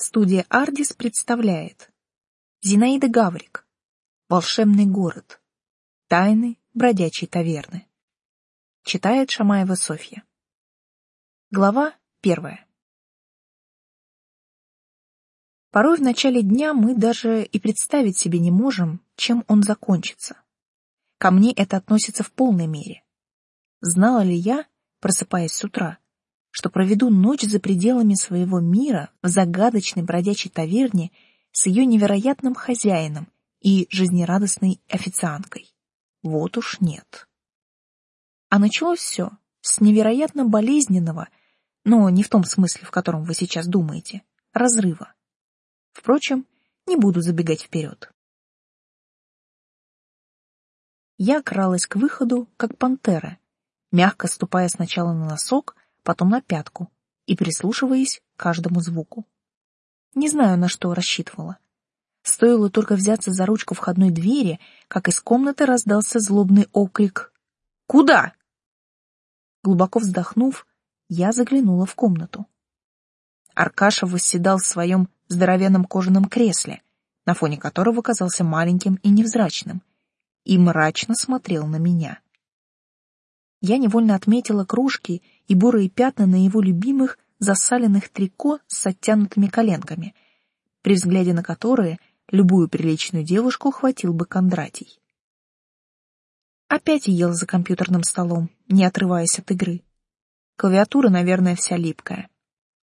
Студия «Ардис» представляет Зинаида Гаврик «Волшебный город. Тайны бродячей таверны». Читает Шамаева Софья. Глава первая. Порой в начале дня мы даже и представить себе не можем, чем он закончится. Ко мне это относится в полной мере. Знала ли я, просыпаясь с утра, что проведу ночь за пределами своего мира в загадочной бродячей таверне с ее невероятным хозяином и жизнерадостной официанткой. Вот уж нет. А началось все с невероятно болезненного, но не в том смысле, в котором вы сейчас думаете, разрыва. Впрочем, не буду забегать вперед. Я кралась к выходу, как пантера, мягко ступая сначала на носок, потом на пятку и прислушиваясь к каждому звуку. Не знаю, на что рассчитывала. Стоило только взяться за ручку входной двери, как из комнаты раздался злобный окрик «Куда?». Глубоко вздохнув, я заглянула в комнату. Аркаша восседал в своем здоровенном кожаном кресле, на фоне которого казался маленьким и невзрачным, и мрачно смотрел на меня я невольно отметила кружки и бурые пятна на его любимых засаленных трико с оттянутыми коленками, при взгляде на которые любую приличную девушку хватил бы Кондратий. Опять ел за компьютерным столом, не отрываясь от игры. Клавиатура, наверное, вся липкая,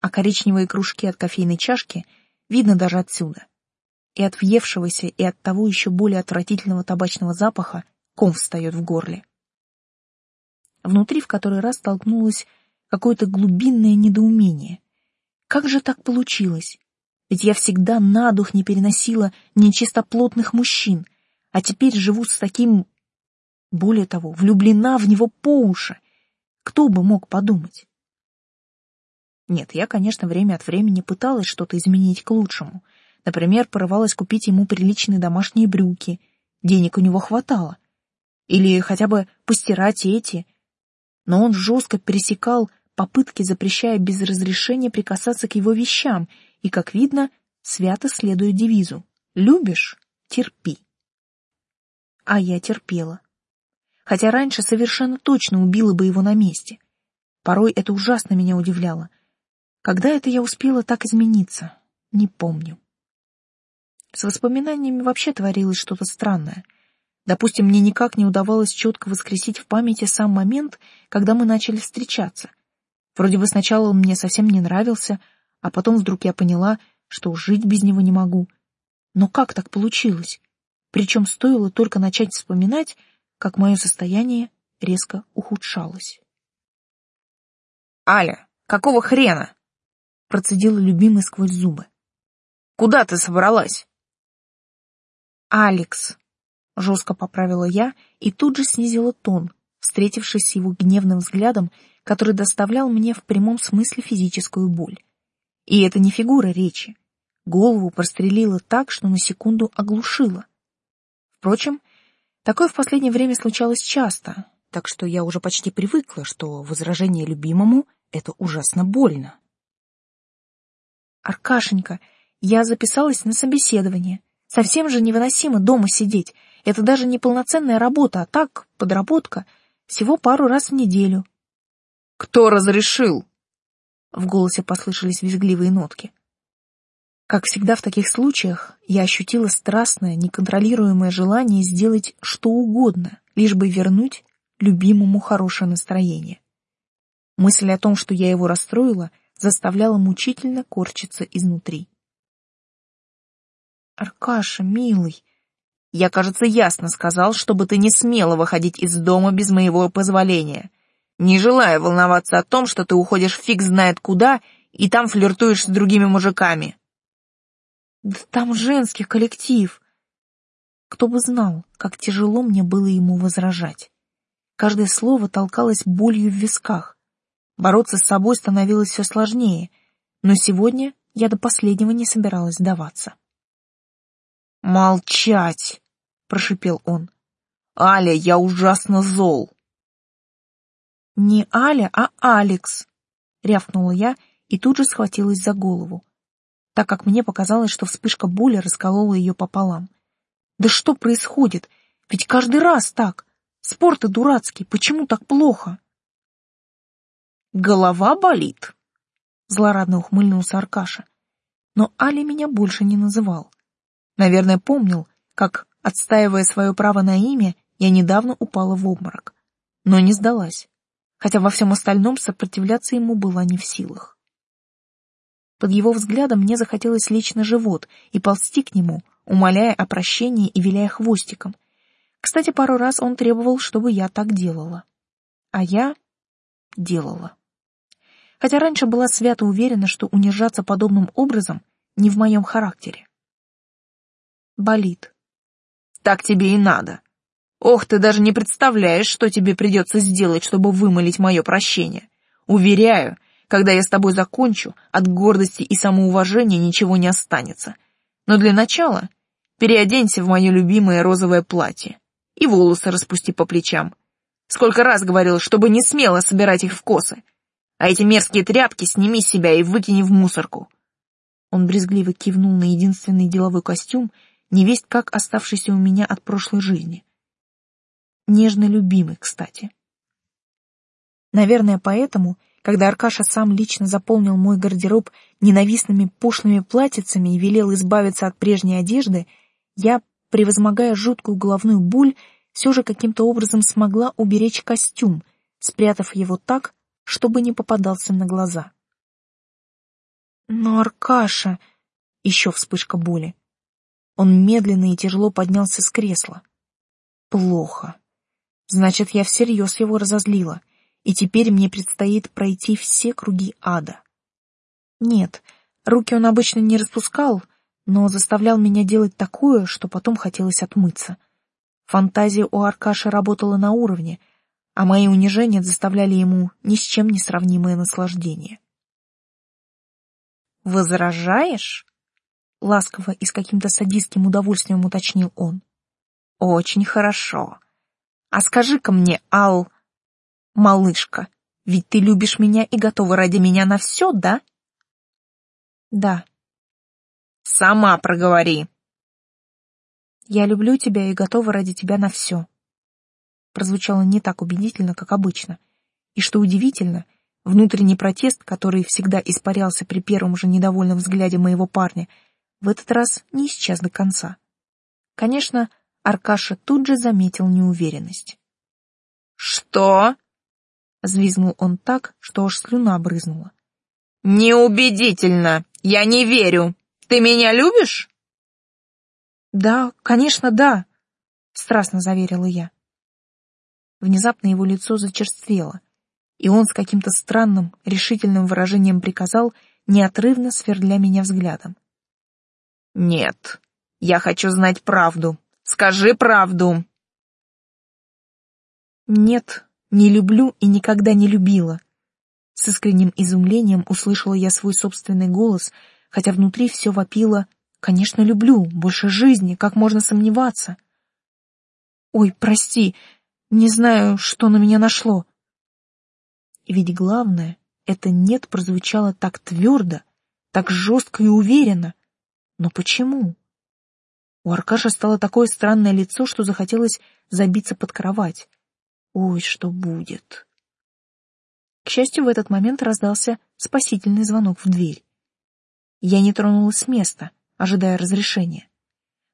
а коричневые кружки от кофейной чашки видно даже отсюда. И от въевшегося, и от того еще более отвратительного табачного запаха ком встает в горле. Внутри в который раз столкнулось какое-то глубинное недоумение. Как же так получилось? Ведь я всегда на дух не переносила нечистоплотных мужчин, а теперь живу с таким... Более того, влюблена в него по уши. Кто бы мог подумать? Нет, я, конечно, время от времени пыталась что-то изменить к лучшему. Например, порывалась купить ему приличные домашние брюки. Денег у него хватало. Или хотя бы постирать эти, но он жестко пересекал попытки, запрещая без разрешения прикасаться к его вещам, и, как видно, свято следуя девизу «Любишь — терпи». А я терпела. Хотя раньше совершенно точно убила бы его на месте. Порой это ужасно меня удивляло. Когда это я успела так измениться, не помню. С воспоминаниями вообще творилось что-то странное — Допустим, мне никак не удавалось четко воскресить в памяти сам момент, когда мы начали встречаться. Вроде бы сначала он мне совсем не нравился, а потом вдруг я поняла, что жить без него не могу. Но как так получилось? Причем стоило только начать вспоминать, как мое состояние резко ухудшалось. «Аля, какого хрена?» — процедила любимый сквозь зубы. «Куда ты собралась?» «Алекс», Жестко поправила я и тут же снизила тон, встретившись с его гневным взглядом, который доставлял мне в прямом смысле физическую боль. И это не фигура речи. Голову прострелило так, что на секунду оглушило. Впрочем, такое в последнее время случалось часто, так что я уже почти привыкла, что возражение любимому — это ужасно больно. «Аркашенька, я записалась на собеседование. Совсем же невыносимо дома сидеть. Это даже не полноценная работа, а так, подработка, всего пару раз в неделю. Кто разрешил? В голосе послышались визгливые нотки. Как всегда в таких случаях, я ощутила страстное, неконтролируемое желание сделать что угодно, лишь бы вернуть любимому хорошее настроение. Мысль о том, что я его расстроила, заставляла мучительно корчиться изнутри. «Аркаша, милый, я, кажется, ясно сказал, чтобы ты не смела выходить из дома без моего позволения. Не желаю волноваться о том, что ты уходишь фиг знает куда и там флиртуешь с другими мужиками. Да там женский коллектив. Кто бы знал, как тяжело мне было ему возражать. Каждое слово толкалось болью в висках. Бороться с собой становилось все сложнее, но сегодня я до последнего не собиралась сдаваться. «Молчать!» — прошипел он. «Аля, я ужасно зол!» «Не Аля, а Алекс!» — рявкнула я и тут же схватилась за голову. так как мне показалось, что вспышка боли расколола ее пополам. Да что происходит? Ведь каждый раз так. Спорт и дурацкий, почему так плохо? Голова болит. Злорадно ухмыльнулся Аркаша. Но Али меня больше не называл. Наверное, помнил, как, отстаивая свое право на имя, я недавно упала в обморок. Но не сдалась, хотя во всем остальном сопротивляться ему была не в силах. Под его взглядом мне захотелось лечь на живот и ползти к нему, умоляя о прощении и виляя хвостиком. Кстати, пару раз он требовал, чтобы я так делала. А я делала. Хотя раньше была свято уверена, что унижаться подобным образом не в моем характере. Болит. Так тебе и надо. Ох, ты даже не представляешь, что тебе придется сделать, чтобы вымолить мое прощение. Уверяю, когда я с тобой закончу, от гордости и самоуважения ничего не останется. Но для начала переоденься в мое любимое розовое платье и волосы распусти по плечам. Сколько раз говорил, чтобы не смело собирать их в косы. А эти мерзкие тряпки сними с себя и выкини в мусорку. Он брезгливо кивнул на единственный деловой костюм, невесть как оставшийся у меня от прошлой жизни. Нежно любимый, кстати. Наверное, поэтому, когда Аркаша сам лично заполнил мой гардероб ненавистными пошлыми платьицами и велел избавиться от прежней одежды, я, превозмогая жуткую головную боль, все же каким-то образом смогла уберечь костюм, спрятав его так, чтобы не попадался на глаза. Но Аркаша... Еще вспышка боли. Он медленно и тяжело поднялся с кресла. Плохо. Значит, я всерьез его разозлила, и теперь мне предстоит пройти все круги ада. Нет, руки он обычно не распускал, но заставлял меня делать такое, что потом хотелось отмыться. Фантазия у Аркаши работала на уровне, а мои унижения заставляли ему ни с чем не сравнимое наслаждение. «Возражаешь?» — ласково и с каким-то садистским удовольствием уточнил он. «Очень хорошо. А скажи-ка мне, Ал, малышка, ведь ты любишь меня и готова ради меня на все, да?» «Да». «Сама проговори». «Я люблю тебя и готова ради тебя на все», прозвучало не так убедительно, как обычно. И что удивительно, внутренний протест, который всегда испарялся при первом же недовольном взгляде моего парня, в этот раз не исчез до конца. Конечно, Аркаша тут же заметил неуверенность. «Что?» — взвизгнул он так, что аж слюна брызнула. «Неубедительно! Я не верю! Ты меня любишь?» «Да, конечно, да!» — страстно заверила я. Внезапно его лицо зачерствело, и он с каким-то странным, решительным выражением приказал, неотрывно сверля меня взглядом. «Нет, я хочу знать правду. Скажи правду!» «Нет, не люблю и никогда не любила». С искренним изумлением услышала я свой собственный голос, хотя внутри все вопило «Конечно, люблю, больше жизни, как можно сомневаться?» «Ой, прости, не знаю, что на меня нашло. ведь главное, это «нет» прозвучало так твердо, так жестко и уверенно. Но почему? У Аркаша стало такое странное лицо, что захотелось забиться под кровать. Ой, что будет? К счастью, в этот момент раздался спасительный звонок в дверь. Я не тронулась с места, ожидая разрешения.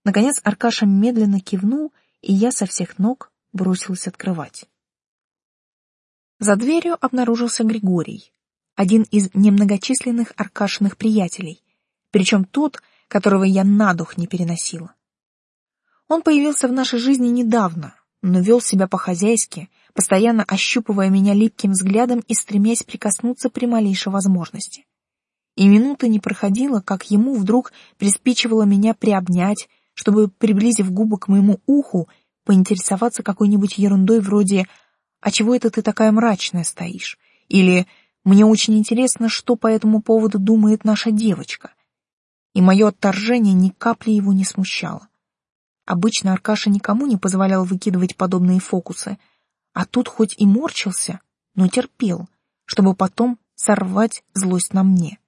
Наконец Аркаша медленно кивнул, и я со всех ног бросилась открывать. За дверью обнаружился Григорий, один из немногочисленных Аркашиных приятелей, причем тот, которого я на дух не переносила. Он появился в нашей жизни недавно, но вел себя по-хозяйски, постоянно ощупывая меня липким взглядом и стремясь прикоснуться при малейшей возможности. И минуты не проходило, как ему вдруг приспичивало меня приобнять, чтобы, приблизив губы к моему уху, поинтересоваться какой-нибудь ерундой вроде «А чего это ты такая мрачная стоишь?» или «Мне очень интересно, что по этому поводу думает наша девочка». И мое отторжение ни капли его не смущало. Обычно Аркаша никому не позволял выкидывать подобные фокусы, а тут хоть и морчился, но терпел, чтобы потом сорвать злость на мне.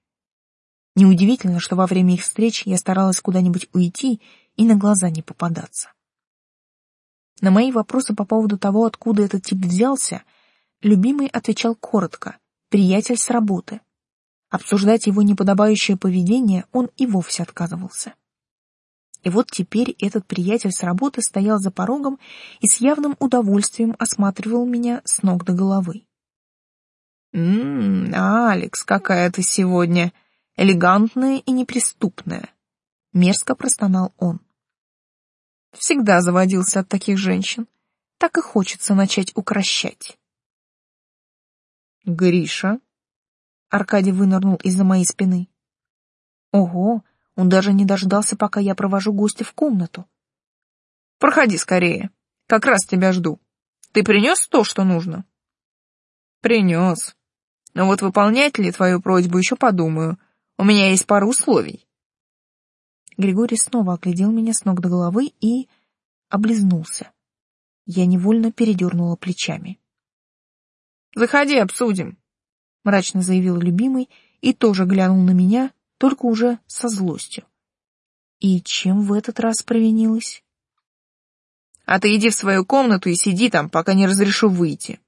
Неудивительно, что во время их встреч я старалась куда-нибудь уйти и на глаза не попадаться. На мои вопросы по поводу того, откуда этот тип взялся, любимый отвечал коротко «приятель с работы». Обсуждать его неподобающее поведение он и вовсе отказывался. И вот теперь этот приятель с работы стоял за порогом и с явным удовольствием осматривал меня с ног до головы. «М-м, Алекс, какая ты сегодня элегантная и неприступная!» — мерзко простонал он. Всегда заводился от таких женщин. Так и хочется начать укращать. «Гриша?» Аркадий вынырнул из-за моей спины. «Ого, он даже не дождался, пока я провожу гостя в комнату. «Проходи скорее. Как раз тебя жду. Ты принес то, что нужно?» «Принес. Но вот выполнять ли твою просьбу еще подумаю. У меня есть пара условий». Григорий снова оглядел меня с ног до головы и... облизнулся. Я невольно передернула плечами. «Заходи, обсудим», — мрачно заявил любимый и тоже глянул на меня, только уже со злостью. И чем в этот раз провинилась? А ты иди в свою комнату и сиди там, пока не разрешу выйти.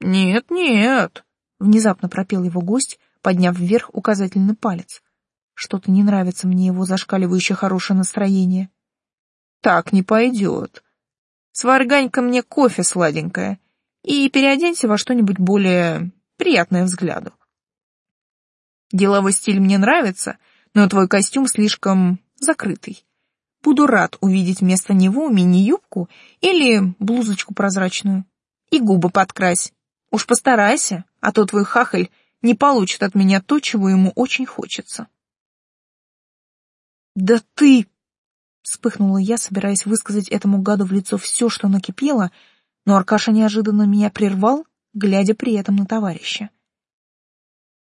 Нет, нет, внезапно пропел его гость, подняв вверх указательный палец. Что-то не нравится мне его зашкаливающее хорошее настроение. Так не пойдет. Сваргань-ка мне кофе сладенькое и переоденься во что-нибудь более приятное взгляду. Деловой стиль мне нравится, но твой костюм слишком закрытый. Буду рад увидеть вместо него мини-юбку или блузочку прозрачную. И губы подкрась. Уж постарайся, а то твой хахаль не получит от меня то, чего ему очень хочется. «Да ты...» — вспыхнула я, собираясь высказать этому гаду в лицо все, что накипело, но Аркаша неожиданно меня прервал, глядя при этом на товарища.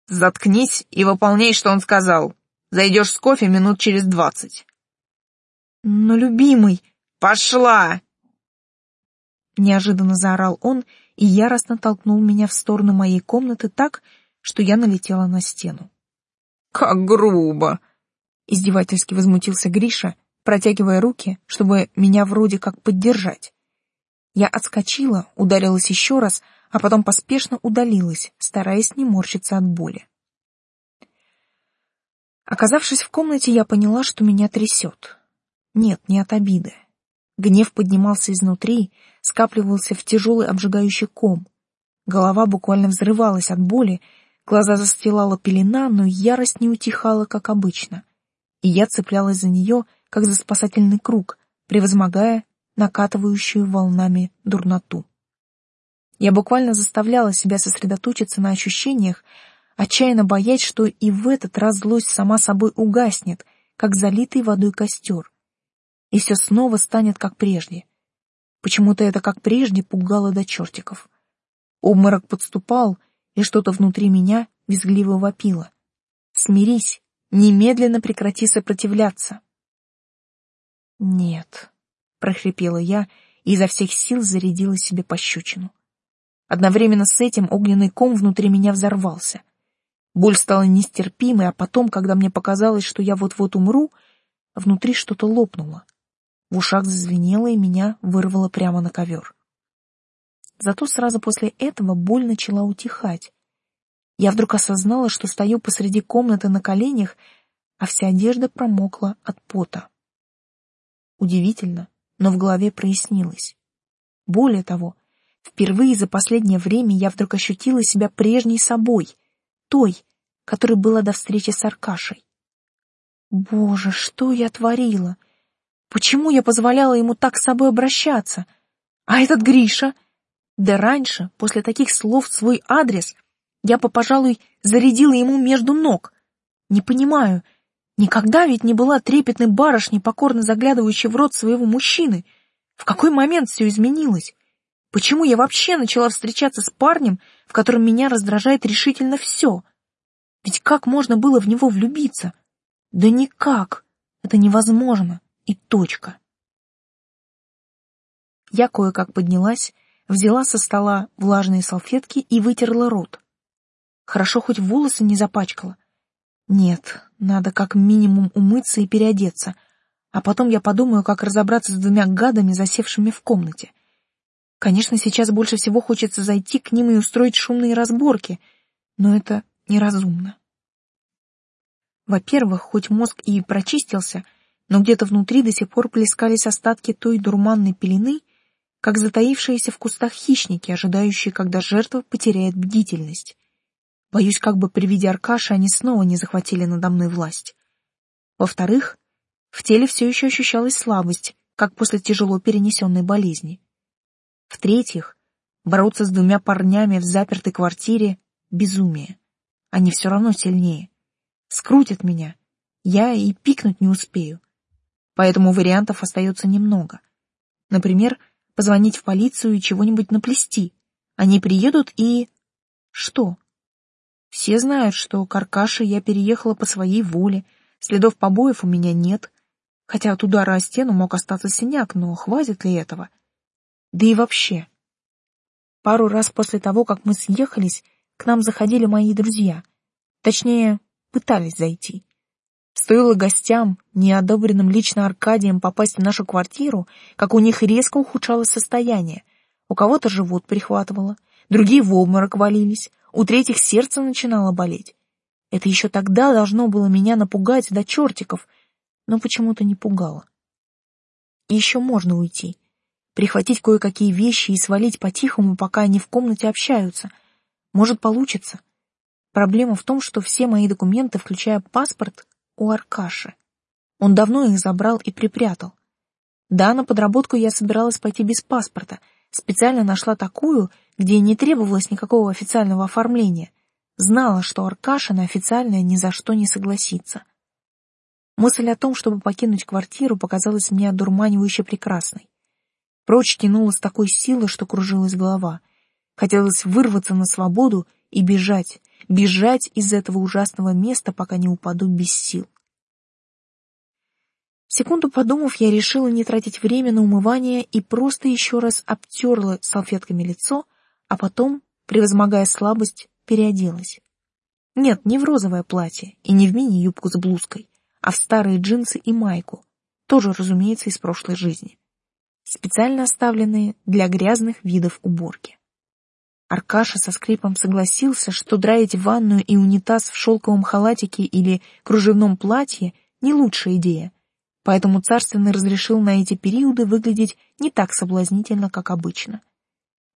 Заткнись и выполняй, что он сказал. Зайдешь с кофе минут через двадцать. Но, любимый, пошла! Неожиданно заорал он и яростно толкнул меня в сторону моей комнаты так, что я налетела на стену. Как грубо! Издевательски возмутился Гриша, протягивая руки, чтобы меня вроде как поддержать. Я отскочила, ударилась еще раз, а потом поспешно удалилась, стараясь не морщиться от боли. Оказавшись в комнате, я поняла, что меня трясет. Нет, не от обиды. Гнев поднимался изнутри, скапливался в тяжелый обжигающий ком. Голова буквально взрывалась от боли, глаза застилала пелена, но ярость не утихала, как обычно. И я цеплялась за нее, как за спасательный круг, превозмогая накатывающую волнами дурноту. Я буквально заставляла себя сосредоточиться на ощущениях, отчаянно боясь, что и в этот раз злость сама собой угаснет, как залитый водой костер, и все снова станет как прежде. Почему-то это как прежде пугало до чертиков. Обморок подступал, и что-то внутри меня визгливо вопило. «Смирись, немедленно прекрати сопротивляться». «Нет», — прохрипела я и изо всех сил зарядила себе пощечину. Одновременно с этим огненный ком внутри меня взорвался. Боль стала нестерпимой, а потом, когда мне показалось, что я вот-вот умру, внутри что-то лопнуло. В ушах зазвенело, и меня вырвало прямо на ковер. Зато сразу после этого боль начала утихать. Я вдруг осознала, что стою посреди комнаты на коленях, а вся одежда промокла от пота. Удивительно, но в голове прояснилось. Более того, Впервые за последнее время я вдруг ощутила себя прежней собой, той, которой была до встречи с Аркашей. Боже, что я творила? Почему я позволяла ему так с собой обращаться? А этот Гриша? Да раньше, после таких слов в свой адрес, я бы, пожалуй, зарядила ему между ног. Не понимаю, никогда ведь не была трепетной барышней, покорно заглядывающей в рот своего мужчины. В какой момент все изменилось? Почему я вообще начала встречаться с парнем, в котором меня раздражает решительно все? Ведь как можно было в него влюбиться? Да никак. Это невозможно. И точка. Я кое-как поднялась, взяла со стола влажные салфетки и вытерла рот. Хорошо хоть волосы не запачкала. Нет, надо как минимум умыться и переодеться, а потом я подумаю, как разобраться с двумя гадами, засевшими в комнате. Конечно, сейчас больше всего хочется зайти к ним и устроить шумные разборки, но это неразумно. Во-первых, хоть мозг и прочистился, но где-то внутри до сих пор плескались остатки той дурманной пелены, как затаившиеся в кустах хищники, ожидающие, когда жертва потеряет бдительность. Боюсь, как бы при виде Аркаши они снова не захватили надо мной власть. Во-вторых, в теле все еще ощущалась слабость, как после тяжело перенесенной болезни. В-третьих, бороться с двумя парнями в запертой квартире — безумие. Они все равно сильнее. Скрутят меня. Я и пикнуть не успею. Поэтому вариантов остается немного. Например, позвонить в полицию и чего-нибудь наплести. Они приедут и... Что? Все знают, что к Аркаше я переехала по своей воле, следов побоев у меня нет, хотя от удара о стену мог остаться синяк, но хватит ли этого? Да и вообще. Пару раз после того, как мы съехались, к нам заходили мои друзья. Точнее, пытались зайти. Стоило гостям, неодобренным лично Аркадием, попасть в нашу квартиру, как у них резко ухудшалось состояние. У кого-то живот прихватывало, другие в обморок валились, у третьих сердце начинало болеть. Это еще тогда должно было меня напугать до чертиков, но почему-то не пугало. Еще можно уйти, прихватить кое-какие вещи и свалить по-тихому, пока они в комнате общаются. Может, получится. Проблема в том, что все мои документы, включая паспорт, у Аркаши. Он давно их забрал и припрятал. Да, на подработку я собиралась пойти без паспорта, специально нашла такую, где не требовалось никакого официального оформления. Знала, что Аркаша на официальное ни за что не согласится. Мысль о том, чтобы покинуть квартиру, показалась мне одурманивающе прекрасной. Прочь тянула с такой силой, что кружилась голова. Хотелось вырваться на свободу и бежать, бежать из этого ужасного места, пока не упаду без сил. Секунду подумав, я решила не тратить время на умывание и просто еще раз обтерла салфетками лицо, а потом, превозмогая слабость, переоделась. Нет, не в розовое платье и не в мини-юбку с блузкой, а в старые джинсы и майку, тоже, разумеется, из прошлой жизни, специально оставленные для грязных видов уборки. Аркаша со скрипом согласился, что драить ванную и унитаз в шелковом халатике или кружевном платье — не лучшая идея, поэтому царственный разрешил на эти периоды выглядеть не так соблазнительно, как обычно.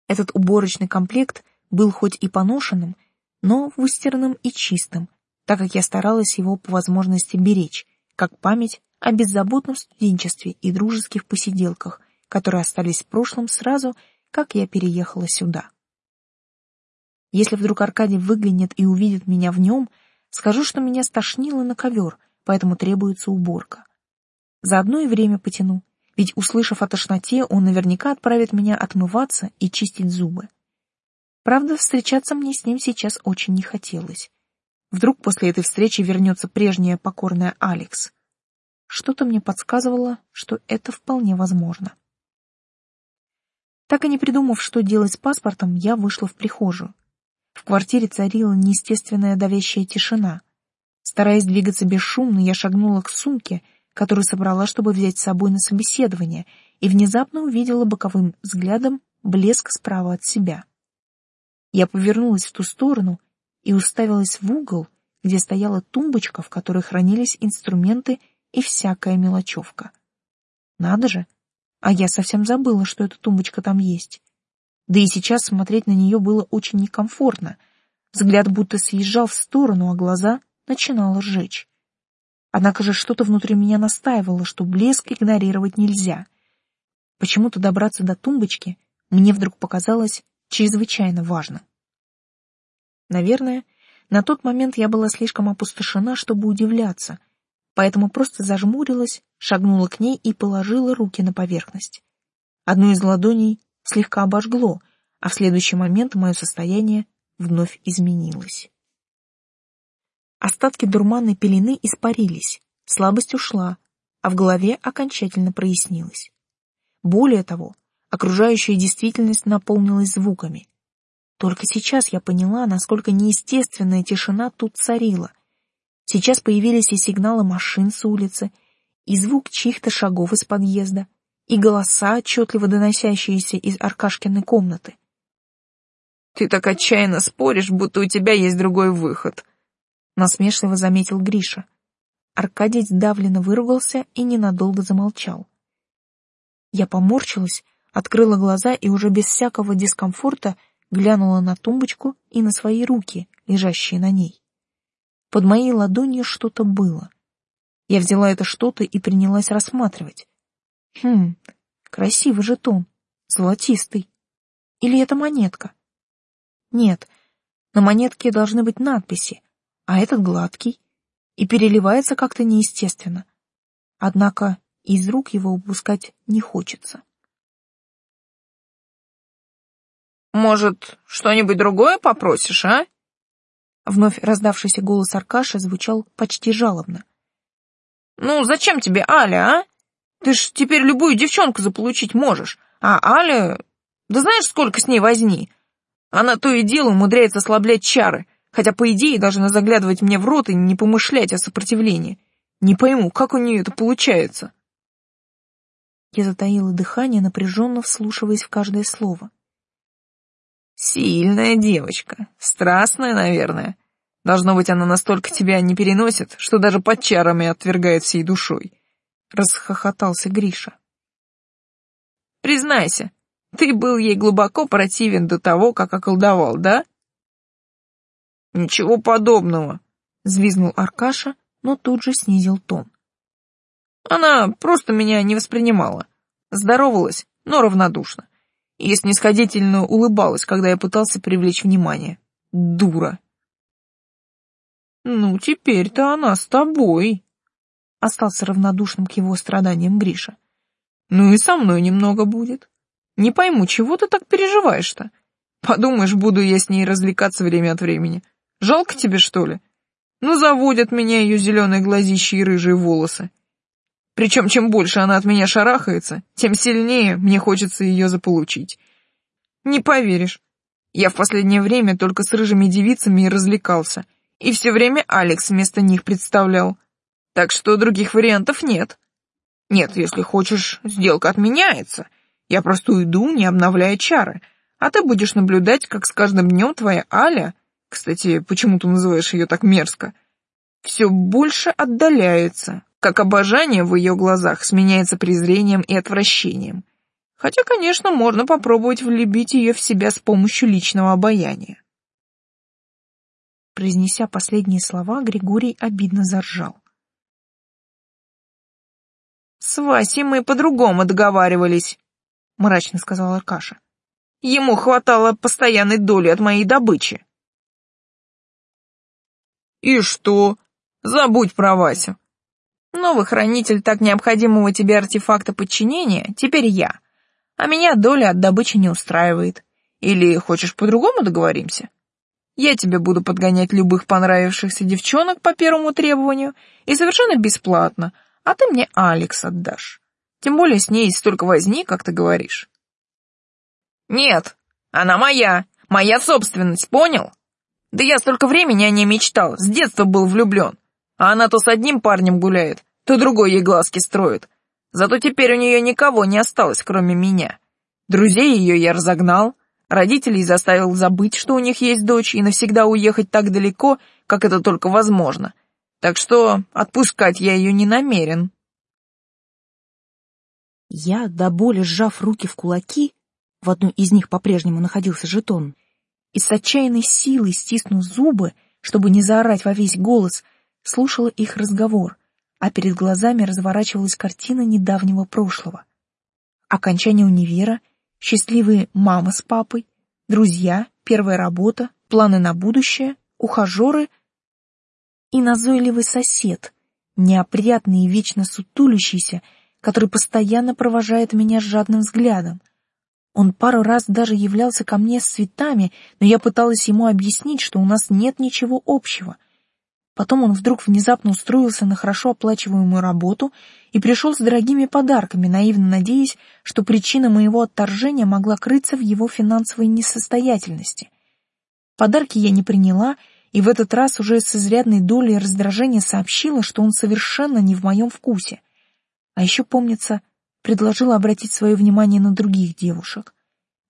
Этот уборочный комплект был хоть и поношенным, но выстиранным и чистым, так как я старалась его по возможности беречь, как память о беззаботном студенчестве и дружеских посиделках, которые остались в прошлом сразу, как я переехала сюда. Если вдруг Аркадий выглянет и увидит меня в нем, скажу, что меня стошнило на ковер, поэтому требуется уборка. Заодно и время потяну, ведь, услышав о тошноте, он наверняка отправит меня отмываться и чистить зубы. Правда, встречаться мне с ним сейчас очень не хотелось. Вдруг после этой встречи вернется прежняя покорная Алекс. Что-то мне подсказывало, что это вполне возможно. Так и не придумав, что делать с паспортом, я вышла в прихожую. В квартире царила неестественная давящая тишина. Стараясь двигаться бесшумно, я шагнула к сумке, которую собрала, чтобы взять с собой на собеседование, и внезапно увидела боковым взглядом блеск справа от себя. Я повернулась в ту сторону и уставилась в угол, где стояла тумбочка, в которой хранились инструменты и всякая мелочевка. Надо же, а я совсем забыла, что эта тумбочка там есть. Да и сейчас смотреть на нее было очень некомфортно. Взгляд будто съезжал в сторону, а глаза начинало сжечь. Однако же что-то внутри меня настаивало, что блеск игнорировать нельзя. Почему-то добраться до тумбочки мне вдруг показалось чрезвычайно важно. Наверное, на тот момент я была слишком опустошена, чтобы удивляться, поэтому просто зажмурилась, шагнула к ней и положила руки на поверхность. Одну из ладоней слегка обожгло, а в следующий момент мое состояние вновь изменилось. Остатки дурманной пелены испарились, слабость ушла, а в голове окончательно прояснилось. Более того, окружающая действительность наполнилась звуками. Только сейчас я поняла, насколько неестественная тишина тут царила. Сейчас появились и сигналы машин с улицы, и звук чьих-то шагов из подъезда, и голоса, отчетливо доносящиеся из Аркашкиной комнаты. «Ты так отчаянно споришь, будто у тебя есть другой выход», — насмешливо заметил Гриша. Аркадий сдавленно выругался и ненадолго замолчал. Я поморщилась, открыла глаза и уже без всякого дискомфорта глянула на тумбочку и на свои руки, лежащие на ней. Под моей ладонью что-то было. Я взяла это что-то и принялась рассматривать. Хм, красивый жетон, золотистый. Или это монетка? Нет, на монетке должны быть надписи, а этот гладкий и переливается как-то неестественно. Однако из рук его упускать не хочется. «Может, что-нибудь другое попросишь, а?» Вновь раздавшийся голос Аркаши звучал почти жалобно. «Ну, зачем тебе Аля, а? Ты ж теперь любую девчонку заполучить можешь, а Аля... Да знаешь, сколько с ней возни? Она то и дело умудряется ослаблять чары, хотя, по идее, должна заглядывать мне в рот и не помышлять о сопротивлении. Не пойму, как у нее это получается?» Я затаила дыхание, напряженно вслушиваясь в каждое слово. Сильная девочка, страстная, наверное. Должно быть, она настолько тебя не переносит, что даже под чарами отвергает всей душой. Расхохотался Гриша. Признайся, ты был ей глубоко противен до того, как околдовал, да? Ничего подобного, взвизгнул Аркаша, но тут же снизил тон. Она просто меня не воспринимала. Здоровалась, но равнодушно и снисходительно улыбалась, когда я пытался привлечь внимание. Дура. «Ну, теперь-то она с тобой», — остался равнодушным к его страданиям Гриша. «Ну и со мной немного будет. Не пойму, чего ты так переживаешь-то? Подумаешь, буду я с ней развлекаться время от времени. Жалко тебе, что ли? Ну, заводят меня ее зеленые глазища и рыжие волосы. Причем чем больше она от меня шарахается, тем сильнее мне хочется ее заполучить. Не поверишь, я в последнее время только с рыжими девицами и развлекался, и все время Алекс вместо них представлял. Так что других вариантов нет. Нет, если хочешь, сделка отменяется. Я просто уйду, не обновляя чары, а ты будешь наблюдать, как с каждым днем твоя Аля, кстати, почему ты называешь ее так мерзко, все больше отдаляется, как обожание в ее глазах сменяется презрением и отвращением. Хотя, конечно, можно попробовать влюбить ее в себя с помощью личного обаяния. Произнеся последние слова, Григорий обидно заржал. «С Васей мы по-другому договаривались», — мрачно сказал Аркаша. «Ему хватало постоянной доли от моей добычи». «И что? Забудь про Васю. Новый хранитель так необходимого тебе артефакта подчинения теперь я, а меня доля от добычи не устраивает. Или хочешь по-другому договоримся? Я тебе буду подгонять любых понравившихся девчонок по первому требованию и совершенно бесплатно, а ты мне Алекс отдашь. Тем более с ней столько возни, как ты говоришь. Нет, она моя, моя собственность, понял? Да я столько времени о ней мечтал, с детства был влюблен. А она то с одним парнем гуляет, то другой ей глазки строит. Зато теперь у нее никого не осталось, кроме меня. Друзей ее я разогнал, родителей заставил забыть, что у них есть дочь, и навсегда уехать так далеко, как это только возможно. Так что отпускать я ее не намерен. Я, до боли сжав руки в кулаки, в одной из них по-прежнему находился жетон, и с отчаянной силой стиснув зубы, чтобы не заорать во весь голос, слушала их разговор, а перед глазами разворачивалась картина недавнего прошлого. Окончание универа, счастливые мама с папой, друзья, первая работа, планы на будущее, ухажеры и назойливый сосед, неопрятный и вечно сутулящийся, который постоянно провожает меня жадным взглядом. Он пару раз даже являлся ко мне с цветами, но я пыталась ему объяснить, что у нас нет ничего общего — Потом он вдруг внезапно устроился на хорошо оплачиваемую работу и пришел с дорогими подарками, наивно надеясь, что причина моего отторжения могла крыться в его финансовой несостоятельности. Подарки я не приняла и в этот раз уже с изрядной долей раздражения сообщила, что он совершенно не в моем вкусе. А еще, помнится, предложила обратить свое внимание на других девушек.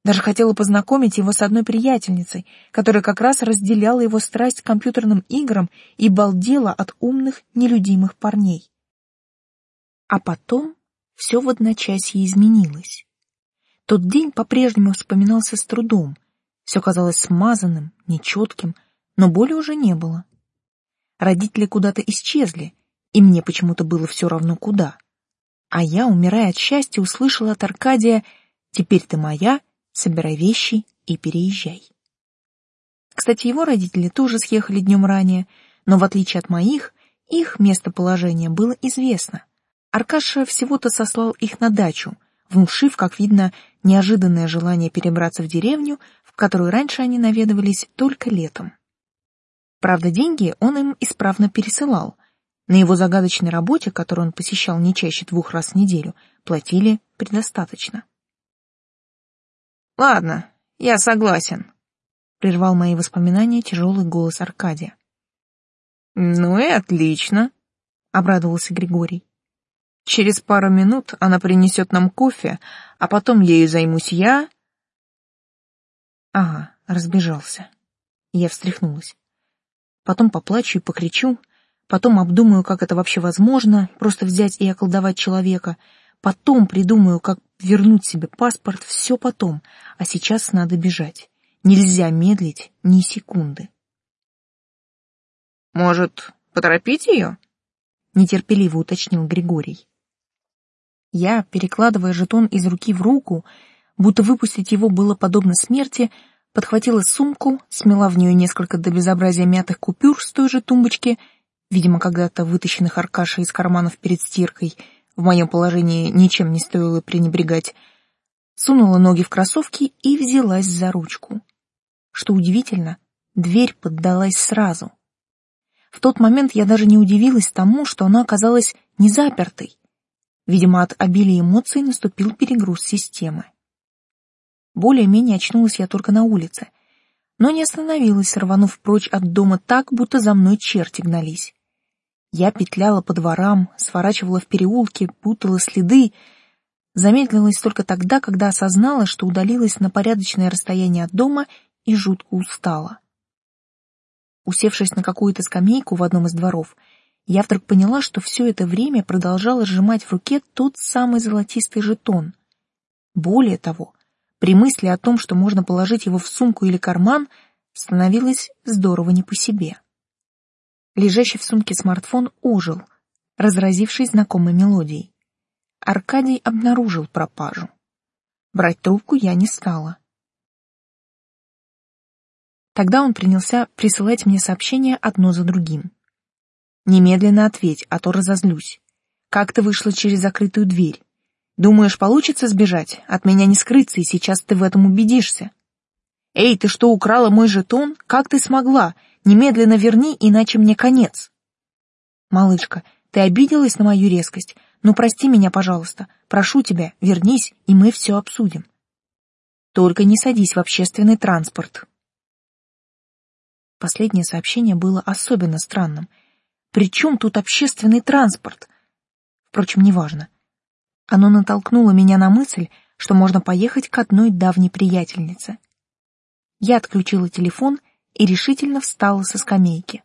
Даже хотела познакомить его с одной приятельницей, которая как раз разделяла его страсть к компьютерным играм и балдела от умных, нелюдимых парней. А потом все в одночасье изменилось. Тот день по-прежнему вспоминался с трудом. Все казалось смазанным, нечетким, но боли уже не было. Родители куда-то исчезли, и мне почему-то было все равно куда. А я, умирая от счастья, услышала от Аркадия «Теперь ты моя, собирай вещи и переезжай». Кстати, его родители тоже съехали днем ранее, но в отличие от моих, их местоположение было известно. Аркаша всего-то сослал их на дачу, внушив, как видно, неожиданное желание перебраться в деревню, в которую раньше они наведывались только летом. Правда, деньги он им исправно пересылал. На его загадочной работе, которую он посещал не чаще двух раз в неделю, платили предостаточно. «Ладно, я согласен», — прервал мои воспоминания тяжелый голос Аркадия. «Ну и отлично», — обрадовался Григорий. «Через пару минут она принесет нам кофе, а потом ею займусь я...» Ага, разбежался. Я встряхнулась потом поплачу и покричу, потом обдумаю, как это вообще возможно, просто взять и околдовать человека, потом придумаю, как вернуть себе паспорт, все потом, а сейчас надо бежать. Нельзя медлить ни секунды. «Может, поторопить ее?» — нетерпеливо уточнил Григорий. Я, перекладывая жетон из руки в руку, будто выпустить его было подобно смерти, подхватила сумку, смела в нее несколько до безобразия мятых купюр с той же тумбочки, видимо, когда-то вытащенных Аркашей из карманов перед стиркой, в моем положении ничем не стоило пренебрегать, сунула ноги в кроссовки и взялась за ручку. Что удивительно, дверь поддалась сразу. В тот момент я даже не удивилась тому, что она оказалась не запертой. Видимо, от обилия эмоций наступил перегруз системы. Более-менее очнулась я только на улице, но не остановилась, рванув прочь от дома так, будто за мной черти гнались. Я петляла по дворам, сворачивала в переулки, путала следы, замедлилась только тогда, когда осознала, что удалилась на порядочное расстояние от дома и жутко устала. Усевшись на какую-то скамейку в одном из дворов, я вдруг поняла, что все это время продолжала сжимать в руке тот самый золотистый жетон. Более того, при мысли о том, что можно положить его в сумку или карман, становилось здорово не по себе. Лежащий в сумке смартфон ожил, разразившись знакомой мелодией. Аркадий обнаружил пропажу. Брать трубку я не стала. Тогда он принялся присылать мне сообщения одно за другим. «Немедленно ответь, а то разозлюсь. Как ты вышла через закрытую дверь? Думаешь, получится сбежать? От меня не скрыться, и сейчас ты в этом убедишься. Эй, ты что, украла мой жетон? Как ты смогла? Немедленно верни, иначе мне конец. Малышка, ты обиделась на мою резкость? Ну, прости меня, пожалуйста. Прошу тебя, вернись, и мы все обсудим. Только не садись в общественный транспорт. Последнее сообщение было особенно странным. При чем тут общественный транспорт? Впрочем, неважно. Оно натолкнуло меня на мысль, что можно поехать к одной давней приятельнице. Я отключила телефон и решительно встала со скамейки.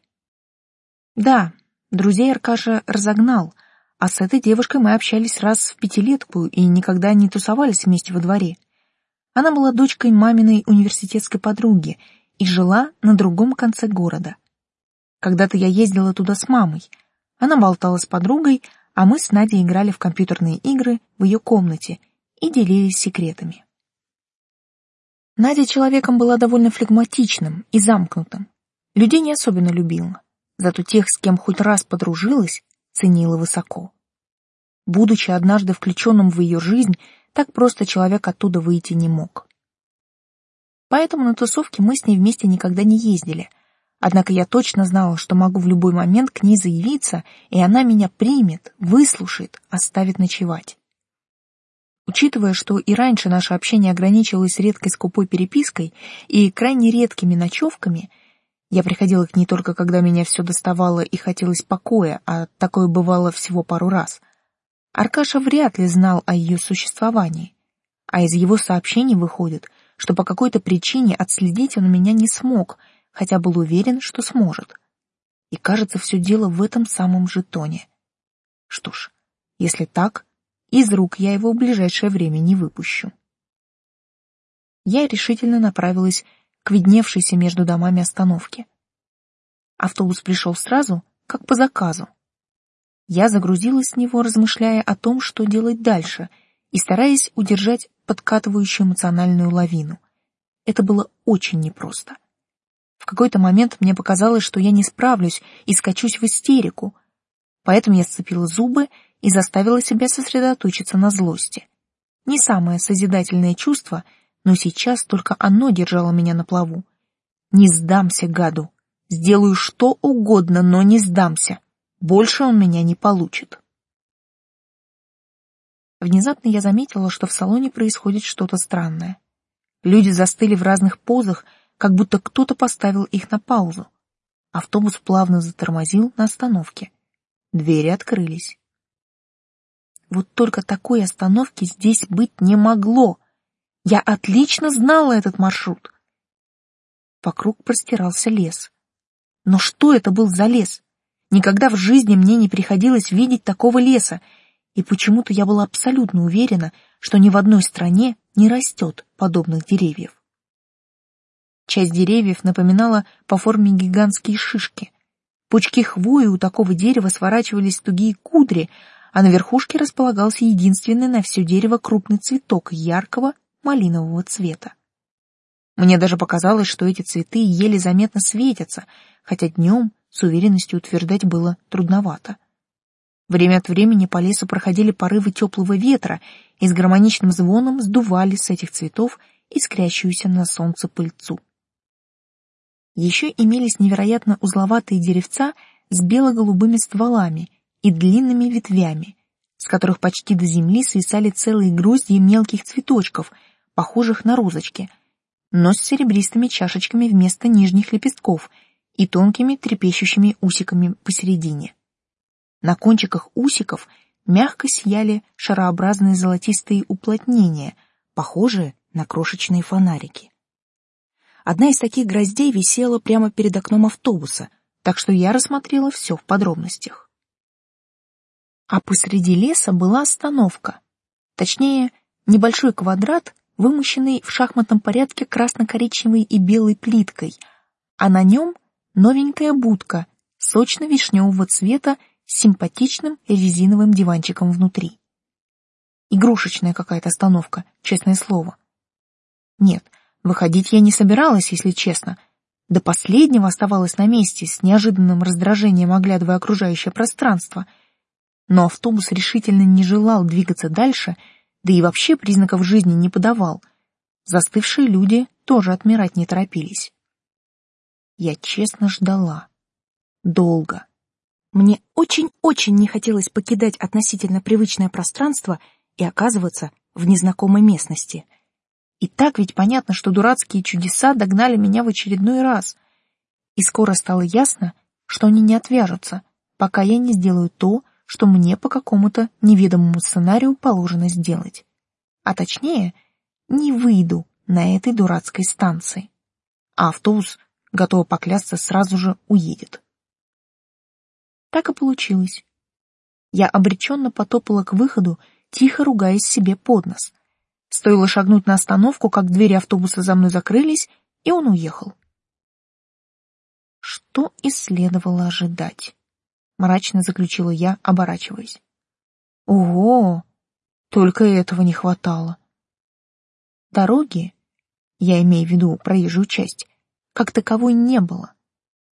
Да, друзей Аркаша разогнал, а с этой девушкой мы общались раз в пятилетку и никогда не тусовались вместе во дворе. Она была дочкой маминой университетской подруги и жила на другом конце города. Когда-то я ездила туда с мамой. Она болтала с подругой, а мы с Надей играли в компьютерные игры в ее комнате и делились секретами. Надя человеком была довольно флегматичным и замкнутым. Людей не особенно любила, зато тех, с кем хоть раз подружилась, ценила высоко. Будучи однажды включенным в ее жизнь, так просто человек оттуда выйти не мог. Поэтому на тусовки мы с ней вместе никогда не ездили, Однако я точно знала, что могу в любой момент к ней заявиться, и она меня примет, выслушает, оставит ночевать. Учитывая, что и раньше наше общение ограничивалось редкой скупой перепиской и крайне редкими ночевками, Я приходила к ней только когда меня все доставало и хотелось покоя, а такое бывало всего пару раз. Аркаша вряд ли знал о ее существовании, а из его сообщений выходит, что по какой-то причине отследить он меня не смог, хотя был уверен, что сможет. И кажется, все дело в этом самом жетоне. Что ж, если так, из рук я его в ближайшее время не выпущу. Я решительно направилась к видневшейся между домами остановке. Автобус пришел сразу, как по заказу. Я загрузилась в него, размышляя о том, что делать дальше, и стараясь удержать подкатывающую эмоциональную лавину. Это было очень непросто. В какой-то момент мне показалось, что я не справлюсь и скачусь в истерику, поэтому я сцепила зубы и заставила себя сосредоточиться на злости. Не самое созидательное чувство — но сейчас только оно держало меня на плаву. Не сдамся, гаду. Сделаю что угодно, но не сдамся. Больше он меня не получит. Внезапно я заметила, что в салоне происходит что-то странное. Люди застыли в разных позах, как будто кто-то поставил их на паузу. Автобус плавно затормозил на остановке. Двери открылись. Вот только такой остановки здесь быть не могло. Я отлично знала этот маршрут. Вокруг простирался лес. Но что это был за лес? Никогда в жизни мне не приходилось видеть такого леса, и почему-то я была абсолютно уверена, что ни в одной стране не растет подобных деревьев. Часть деревьев напоминала по форме гигантские шишки. Пучки хвои у такого дерева сворачивались в тугие кудри, а на верхушке располагался единственный на все дерево крупный цветок яркого малинового цвета. Мне даже показалось, что эти цветы еле заметно светятся, хотя днем с уверенностью утверждать было трудновато. Время от времени по лесу проходили порывы теплого ветра и с гармоничным звоном сдували с этих цветов искрящуюся на солнце пыльцу. Еще имелись невероятно узловатые деревца с бело-голубыми стволами и длинными ветвями, с которых почти до земли свисали целые гроздья мелких цветочков — похожих на розочки, но с серебристыми чашечками вместо нижних лепестков и тонкими трепещущими усиками посередине. На кончиках усиков мягко сияли шарообразные золотистые уплотнения, похожие на крошечные фонарики. Одна из таких гроздей висела прямо перед окном автобуса, так что я рассмотрела все в подробностях. А посреди леса была остановка, точнее, небольшой квадрат вымощенный в шахматном порядке красно-коричневой и белой плиткой, а на нем новенькая будка сочно-вишневого цвета с симпатичным резиновым диванчиком внутри. Игрушечная какая-то остановка, честное слово. Нет, выходить я не собиралась, если честно. До последнего оставалась на месте, с неожиданным раздражением оглядывая окружающее пространство. Но автобус решительно не желал двигаться дальше — да и вообще признаков жизни не подавал. Застывшие люди тоже отмирать не торопились. Я честно ждала. Долго. Мне очень-очень не хотелось покидать относительно привычное пространство и оказываться в незнакомой местности. И так ведь понятно, что дурацкие чудеса догнали меня в очередной раз. И скоро стало ясно, что они не отвяжутся, пока я не сделаю то, что мне по какому-то неведомому сценарию положено сделать. А точнее, не выйду на этой дурацкой станции. А автобус, готово поклясться, сразу же уедет. Так и получилось. Я обреченно потопала к выходу, тихо ругаясь себе под нос. Стоило шагнуть на остановку, как двери автобуса за мной закрылись, и он уехал. Что и следовало ожидать мрачно заключила я, оборачиваясь. Ого! Только этого не хватало. Дороги, я имею в виду проезжую часть, как таковой не было.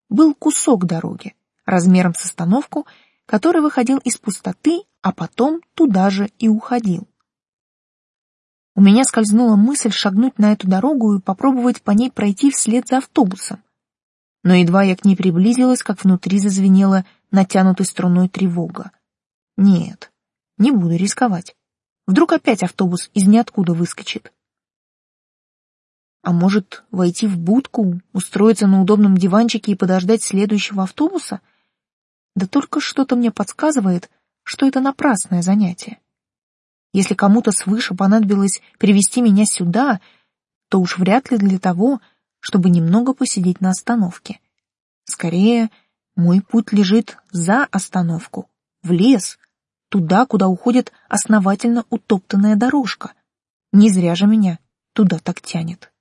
Был кусок дороги, размером с остановку, который выходил из пустоты, а потом туда же и уходил. У меня скользнула мысль шагнуть на эту дорогу и попробовать по ней пройти вслед за автобусом. Но едва я к ней приблизилась, как внутри зазвенела натянутой струной тревога. Нет, не буду рисковать. Вдруг опять автобус из ниоткуда выскочит. А может, войти в будку, устроиться на удобном диванчике и подождать следующего автобуса? Да только что-то мне подсказывает, что это напрасное занятие. Если кому-то свыше понадобилось привести меня сюда, то уж вряд ли для того, чтобы немного посидеть на остановке. Скорее, мой путь лежит за остановку, в лес, туда, куда уходит основательно утоптанная дорожка. Не зря же меня туда так тянет.